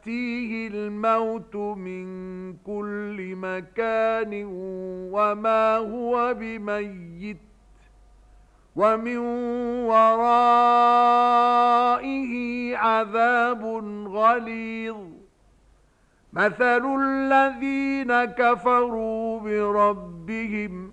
يأتيه الموت من كل مكان وما هو بميت ومن ورائه عذاب غليظ. مثل الذين كفروا بربهم